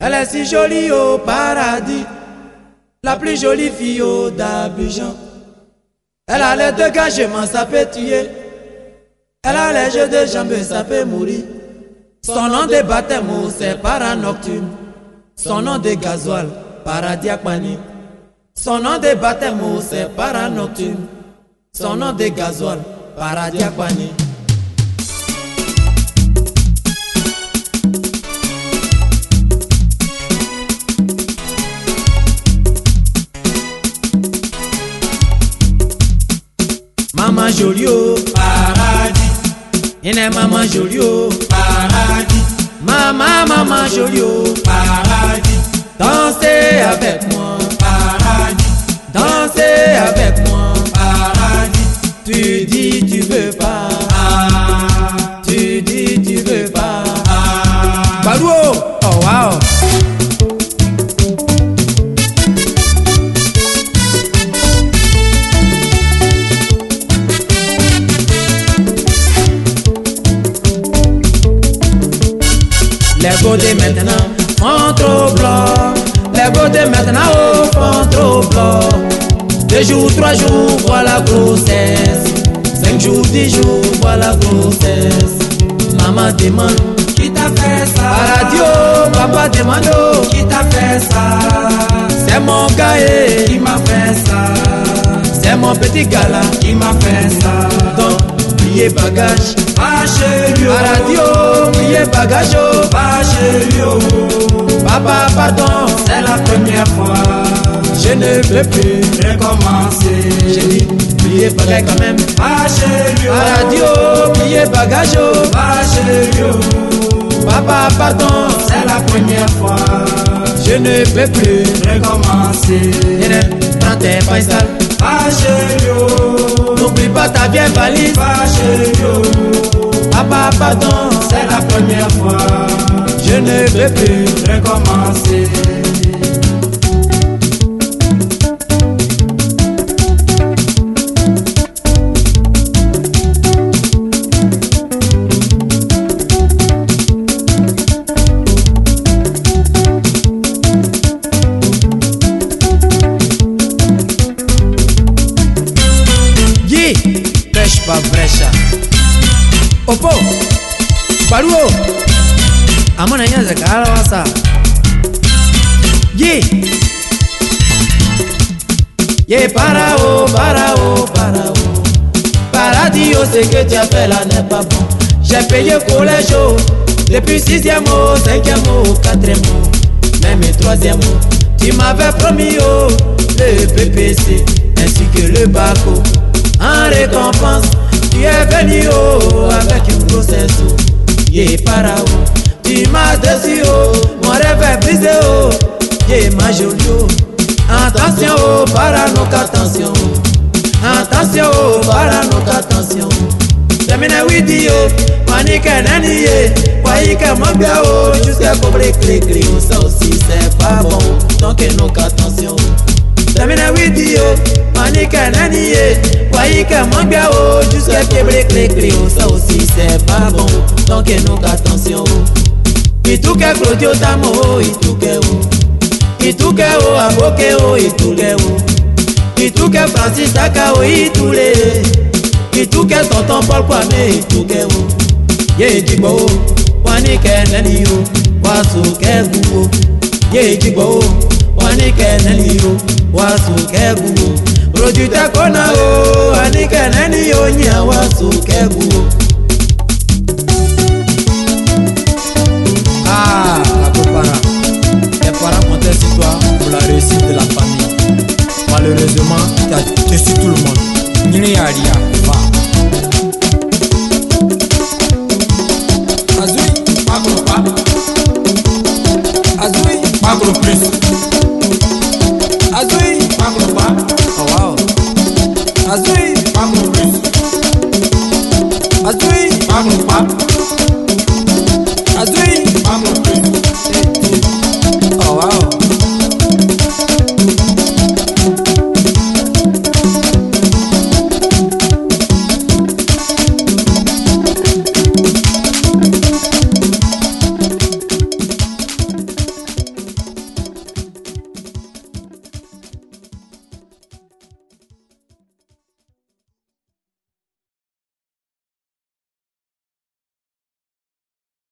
Elle est si jolie au paradis, la plus jolie fille au d'Abidjan. Elle a les dégagements, ça peut tuer. Elle a les jeux de jambes, ça peut mourir. Son nom de baptême, c'est Paranocturne. Son nom de gasoil, Paradiakmani. Son nom de baptême, c'est Paranocturne. Son nom de gasoil, Paradiakmani. Maman jolie oh, paradis, maman jolie oh, paradis, maman maman jolie oh, paradis, dansez avec moi, paradis, dansez avec moi. paradis, Tu dis tu veux pas, tu dis tu veux pas. ah. Oh wow. Les beaux de maintenant font trop blanc. Les beaux de maintenant oh, font trop blanc. Deux jours, trois jours, voilà grossesse. Cinq jours, dix jours, voilà grossesse. Maman demande Qui t'a fait à ça? la radio, papa demande Qui t'a fait ça? C'est mon gars, Qui m'a fait ça? c'est mon petit gars là. Qui m'a fait ça? Donc, pliez bagage. À la radio, pliez bagage. oh. va chez lui, oh. Papa, pardon, C'est la première fois. je ne peux plus. Recommencer. J'ai dit, pliez bagage quand même. Va chez lui, À radio, pliez bagage. oh. Va chez lui, oh. Papa, pardon, C'est la première fois. je ne peux plus. Recommencer. Prends tes. Va chez lui. N'oublie pas ta vieille valise. Va chez lui. Papa, pardon, C'est la première fois. je ne peux plus. Recommencer. Yi, pêche Baruo, amana nyanza kala wasa. Ye para o, para o, para o. Paradis, oh, ce que tu as fait là n'est pas bon. J'ai payé collège oh, depuis sixième au, cinquième au, quatrième au, même troisième au. Tu m'avais promis oh, le PPC ainsi que le BACO. En récompense, tu es venu oh, avec une grossesse oh. ye para o dimanche desi o mon rêve est brisé o. Ye ma jolie o attention o para nous qu'attention o. Attention o para nous qu'attention tẹmínẹ wíìdì o wọn ní kẹlẹ nìyẹ wáyé kẹmọgbẹ o. Jusqu'à cobre kirikiri o ça aussi c'est pas bon tant que nous qu'attention tẹmínẹ wíìdì o. Wọn ní kẹlẹ nìyẹ ayi kẹ mọ gbẹ o. Jusẹ kebere kirekire o sọ òsì sẹ bábọ tán kẹnu ka tán sí o ìtúkẹ kúròjì ó tá mọ o. Ìtúkẹ o. Ìtúkẹ o àbókẹ o ìtúkẹ o. Ìtúkẹ Francis Aka o ìtúre. Ìtúkẹ tọ̀tàn Paul Kwame ìtúkẹ o. Yéé jìgbọ́ o. Wọn ní kẹ́ẹ̀nẹ́ ni o. Wàá sùn kẹ́ẹ̀gùn o. Yéé jìgbọ́ o. Wọn ní kẹ́ẹ̀nẹ́ ni o. Wàá sùn kẹ́ẹ̀gùn o. Produte kona oh, wanike nani oh Nya wasuke gu oh Ah, la copara. Tes parents comptaient pour la réussite de la famille. Malheureusement, tu as déçu tout le monde. Nini Aria. Azui, pas. Azoui, Magro plus. Azul.